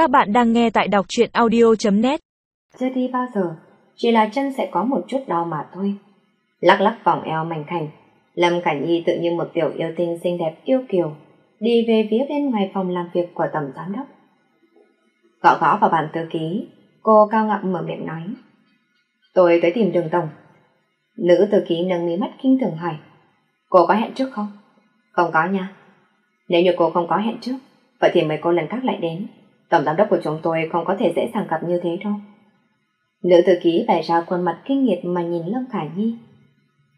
Các bạn đang nghe tại đọc truyện audio.net Chưa đi bao giờ, chỉ là chân sẽ có một chút đau mà thôi. Lắc lắc vòng eo mảnh khảnh, Lâm Cảnh Nhi tự như một tiểu yêu tinh xinh đẹp yêu kiều, đi về phía bên ngoài phòng làm việc của tổng giám đốc. Gõ gõ vào bàn thư ký, cô cao ngậm mở miệng nói. Tôi tới tìm đường tổng. Nữ thư ký nâng mí mắt kinh thường hỏi. Cô có hẹn trước không? Không có nha. Nếu như cô không có hẹn trước, vậy thì mấy cô lần khác lại đến. Tổng giám đốc của chúng tôi không có thể dễ dàng gặp như thế đâu. Nữ thư ký bày ra khuôn mặt kinh nghiệt mà nhìn Lâm Khả Nhi.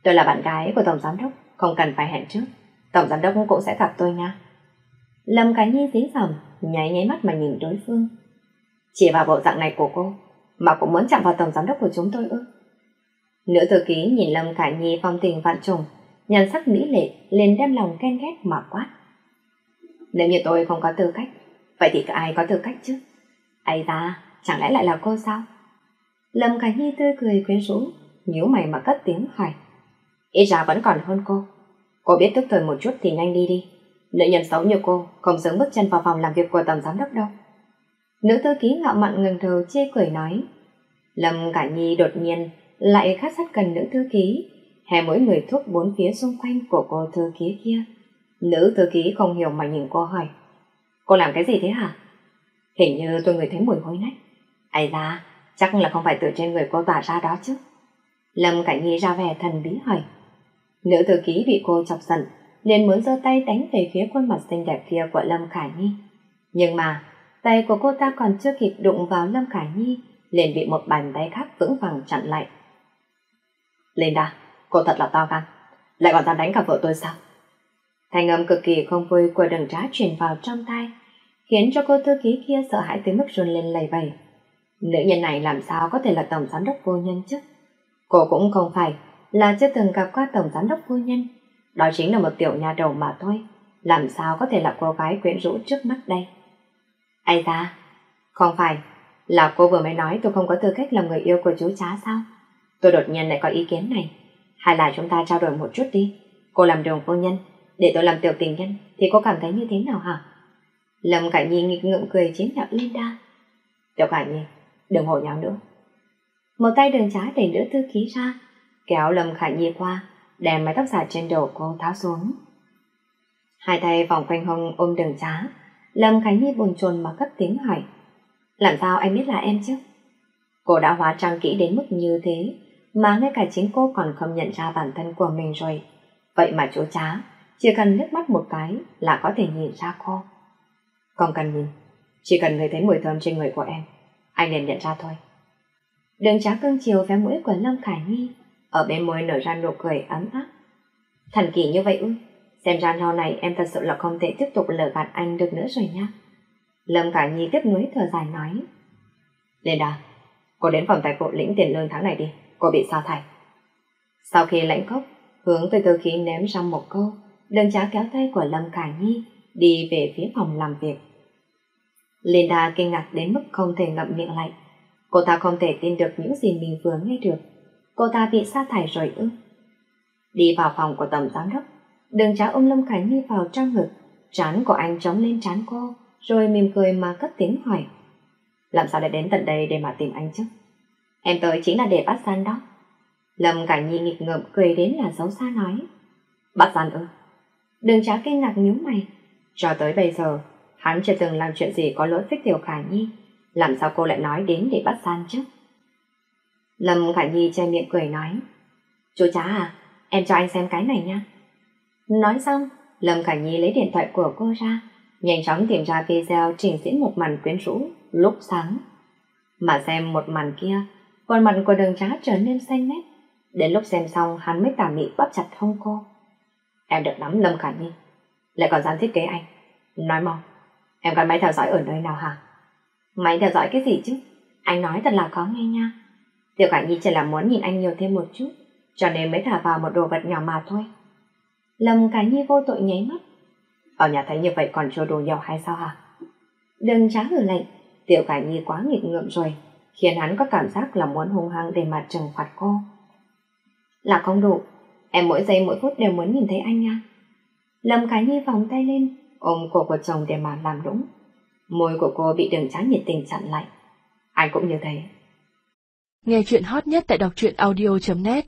Tôi là bạn gái của tổng giám đốc, không cần phải hẹn trước. Tổng giám đốc cũng sẽ gặp tôi nha. Lâm Khả Nhi dí dầm, nháy nháy mắt mà nhìn đối phương. Chỉ vào bộ dạng này của cô, mà cũng muốn chạm vào tổng giám đốc của chúng tôi ư. Nữ thư ký nhìn Lâm Khả Nhi phong tình vạn trùng, nhan sắc mỹ lệ lên đem lòng ghen ghét mà quát. Nếu như tôi không có tư cách, vậy thì ai có tư cách chứ? Ây ta, chẳng lẽ lại là cô sao? Lâm Khải Nhi tươi cười quyến rũ, nhíu mày mà cất tiếng hỏi. Ít ra vẫn còn hơn cô. Cô biết tức thời một chút thì nhanh đi đi. Nữ nhân xấu như cô không sớm bước chân vào phòng làm việc của tổng giám đốc đâu. Nữ thư ký ngạo mạn ngừng đầu chê cười nói. Lâm Khải Nhi đột nhiên lại khát sát gần nữ thư ký, hè mỗi người thuốc bốn phía xung quanh của cô thư ký kia. Nữ thư ký không hiểu mà nhìn cô hỏi. Cô làm cái gì thế hả? Hình như tôi người thấy mùi hôi nách. Ây da, chắc là không phải từ trên người cô tỏa ra đó chứ. Lâm Cảnh Nhi ra vẻ thần bí hỏi. Nữ thư ký bị cô chọc giận, liền muốn giơ tay đánh về phía khuôn mặt xinh đẹp kia của Lâm Khải Nhi. Nhưng mà, tay của cô ta còn chưa kịp đụng vào Lâm Khải Nhi, liền bị một bàn tay khác vững vàng chặn lại. Linda, cô thật là to gan, lại còn dám đánh cả vợ tôi sao? Thanh âm cực kỳ không vui của đường trá truyền vào trong tay, khiến cho cô thư ký kia sợ hãi tới mức run lên lầy bầy. Nữ nhân này làm sao có thể là tổng giám đốc vô nhân chứ? Cô cũng không phải là chưa từng gặp qua tổng giám đốc vô nhân, đó chính là một tiểu nhà đầu mà thôi, làm sao có thể là cô gái quyến rũ trước mắt đây? Ây da, không phải, là cô vừa mới nói tôi không có tư cách làm người yêu của chú chá sao? Tôi đột nhiên lại có ý kiến này, hay là chúng ta trao đổi một chút đi, cô làm đường vô nhân, để tôi làm tiểu tình nhân thì cô cảm thấy như thế nào hả? Lâm khải Nhi nghịch ngợm cười chế nhạo Linda. Tiểu khải Nhi, đừng hồ nháo nữa. Một tay đường trái đẩy nữ thư ký ra, kéo Lâm Khải Nhi qua, đem mái tóc dài trên đầu cô tháo xuống. Hai tay vòng quanh hông ôm đường trá, Lâm Khải Nhi buồn chồn mà cất tiếng hỏi. Làm sao anh biết là em chứ? Cô đã hóa trang kỹ đến mức như thế, mà ngay cả chính cô còn không nhận ra bản thân của mình rồi. Vậy mà chú trá chỉ cần liếc mắt một cái là có thể nhìn ra cô. Không cần nhìn, chỉ cần người thấy mùi thơm trên người của em, anh liền nhận ra thôi. Đường trá cưng chiều vé mũi của Lâm Khải Nhi, ở bên môi nở ra nụ cười ấm áp. Thần kỳ như vậy ư, xem ra sau này em thật sự là không thể tiếp tục lừa gạt anh được nữa rồi nha. Lâm Khải Nhi tiếp nối thở dài nói. Lên đà, cô đến phòng tài vụ lĩnh tiền lương tháng này đi, cô bị sa thải. Sau khi lãnh cốc, hướng từ từ khí ném ra một câu, Đường trá kéo tay của Lâm Khải Nhi đi về phía phòng làm việc. Linda kinh ngạc đến mức không thể ngậm miệng lại. Cô ta không thể tin được những gì mình vừa nghe được. Cô ta bị sa thải rồi ư. Đi vào phòng của tổng giám đốc, đường trá ôm Lâm Khánh Nhi vào trong ngực, trán của anh trống lên trán cô, rồi mỉm cười mà cất tiếng hỏi. Làm sao lại đến tận đây để mà tìm anh chứ? Em tới chính là để bắt gian đó. Lâm Khải Nhi nghịch ngợm cười đến là xấu xa nói. Bắt gian ư? Đường trá kinh ngạc nhíu mày. Cho tới bây giờ, hắn chưa từng làm chuyện gì có lỗi với Tiểu Khả Nhi. Làm sao cô lại nói đến để bắt gian chứ? Lâm Khả Nhi che miệng cười nói. Chú chá à, em cho anh xem cái này nha. Nói xong, Lâm Khả Nhi lấy điện thoại của cô ra, nhanh chóng tìm ra video trình diễn một màn quyến rũ lúc sáng. Mà xem một màn kia, khuôn mặt của đường trá trở nên xanh mét. Đến lúc xem xong hắn mới tà mị bóp chặt hông cô. Em được nắm Lâm Khả Nhi lại còn dám thiết kế anh? Nói mau, Em gắn máy theo dõi ở nơi nào hả? Máy theo dõi cái gì chứ? Anh nói thật là có nghe nha. Tiểu Khả Nhi chỉ là muốn nhìn anh nhiều thêm một chút, Cho nên mới thả vào một đồ vật nhỏ mà thôi. Lâm Khả Nhi vô tội nháy mắt. Ở nhà thấy như vậy còn chưa đồ nhiều hay sao hả? Đừng trá hử lệnh, Tiểu Khả Nhi quá nghịch ngợm rồi, Khiến hắn có cảm giác là muốn hung hăng để mà trừng phạt cô. Là không đủ, Em mỗi giây mỗi phút đều muốn nhìn thấy anh nha. Lâm Khải Nhi vòng tay lên, ôm cổ của chồng để mà làm đúng. Môi của cô bị đường trắng nhiệt tình chặn lại. Anh cũng như thế. Nghe chuyện hot nhất tại đọc truyện audio.net